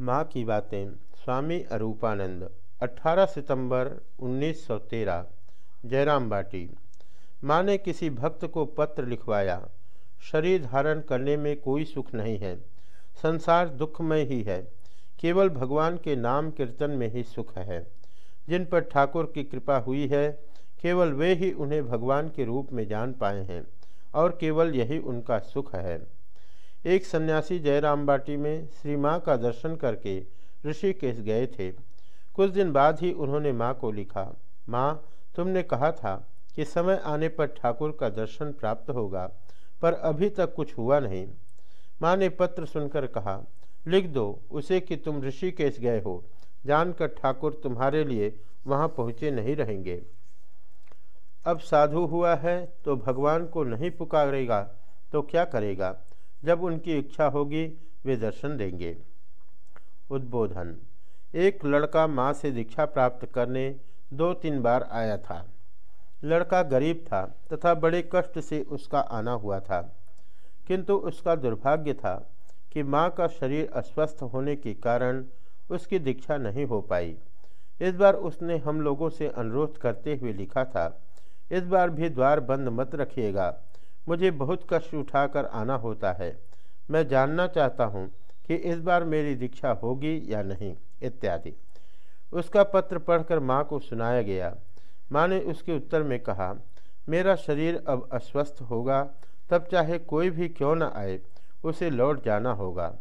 माँ की बातें, स्वामी अरूपानंद 18 सितंबर 1913 जयराम बाटी। माँ ने किसी भक्त को पत्र लिखवाया, शरीर धारण करने में कोई सुख नहीं है, संसार दुखमय ही है, केवल भगवान के नाम कीर्तन में ही सुख है। जिन पर ठाकुर की कृपा हुई है, केवल वे ही उन्हें भगवान के रूप में जान पाए हैं, और केवल यही उनका सुख है। एक सन्यासी जयराम बाटी में श्री माँ का दर्शन करके ऋषिकेश गए थे। कुछ दिन बाद ही उन्होंने माँ को लिखा, माँ, तुमने कहा था कि समय आने पर ठाकुर का दर्शन प्राप्त होगा, पर अभी तक कुछ हुआ नहीं माँ ने पत्र सुनकर कहा, लिख दो, उसे कि तुम ऋषिकेश गए हो। जानकर ठाकुर तुम्हारे लिए वहाँ पहुँचे नहीं रहेंगे। अब साधु हुआ है तो भगवान को नहीं पुकारेगा तो क्या करेगा? जब उनकी इच्छा होगी, वे दर्शन देंगे। उद्बोधन। एक लड़का माँ से दीक्षा प्राप्त करने दो तीन बार आया था। लड़का गरीब था तथा बड़े कष्ट से उसका आना हुआ था। किंतु उसका दुर्भाग्य था कि माँ का शरीर अस्वस्थ होने के कारण उसकी दीक्षा नहीं हो पाई। इस बार उसने हम लोगों से अनुरोध करते हुए लिखा था, इस बार भी द्वार बंद मत रखिएगा। मुझे बहुत कष्ट उठाकर आना होता है। मैं जानना चाहता हूँ कि इस बार मेरी दीक्षा होगी या नहीं, इत्यादि। उसका पत्र पढ़कर माँ को सुनाया गया। माँ ने उसके उत्तर में कहा, मेरा शरीर अब अस्वस्थ होगा, तब चाहे कोई भी क्यों न आए, उसे लौट जाना होगा।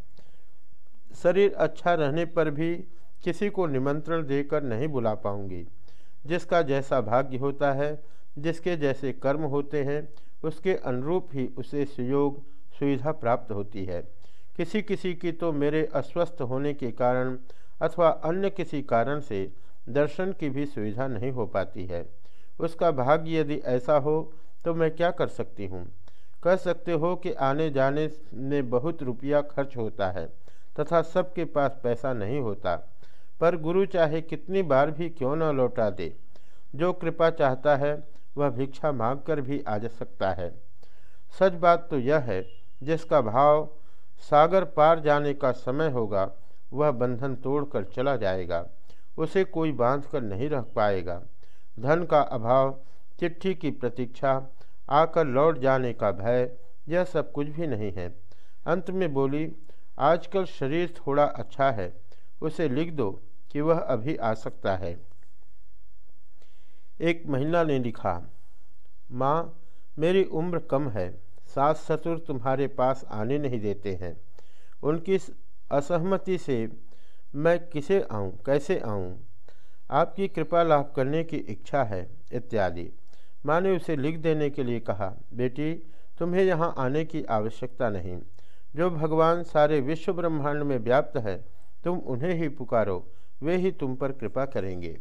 शरीर अच्छा रहने पर भी किसी को निमंत्रण देकर नहीं बुला पाऊँगी। जिसका जैसा भाग्य होता है, जिसके जैसे कर्म होते हैं उसके अनुरूप ही उसे सुयोग, सुविधा प्राप्त होती है। किसी किसी की तो मेरे अस्वस्थ होने के कारण अथवा अन्य किसी कारण से दर्शन की भी सुविधा नहीं हो पाती है। उसका भाग्य यदि ऐसा हो तो मैं क्या कर सकती हूँ? कह सकते हो कि आने जाने में बहुत रुपया खर्च होता है तथा सबके पास पैसा नहीं होता। पर गुरु चाहे कितनी बार भी क्यों न लौटा दे। जो कृपा चाहता है वह भिक्षा मांग कर भी आ जा सकता है। सच बात तो यह है, जिसका भाव सागर पार जाने का समय होगा, वह बंधन तोड़कर चला जाएगा। उसे कोई बाँध कर नहीं रख पाएगा। धन का अभाव, चिट्ठी की प्रतीक्षा, आकर लौट जाने का भय, यह सब कुछ भी नहीं है। अंत में बोली, आजकल शरीर थोड़ा अच्छा है, उसे लिख दो कि वह अभी आ सकता है। एक महिला ने लिखा, माँ, मेरी उम्र कम है। सास ससुर तुम्हारे पास आने नहीं देते हैं। उनकी असहमति से मैं किसे आऊँ, कैसे आऊँ? आपकी कृपा लाभ करने की इच्छा है, इत्यादि। माँ ने उसे लिख देने के लिए कहा, बेटी, तुम्हें यहाँ आने की आवश्यकता नहीं। जो भगवान सारे विश्व ब्रह्मांड में व्याप्त है, तुम उन्हें ही पुकारो। वे ही तुम पर कृपा करेंगे।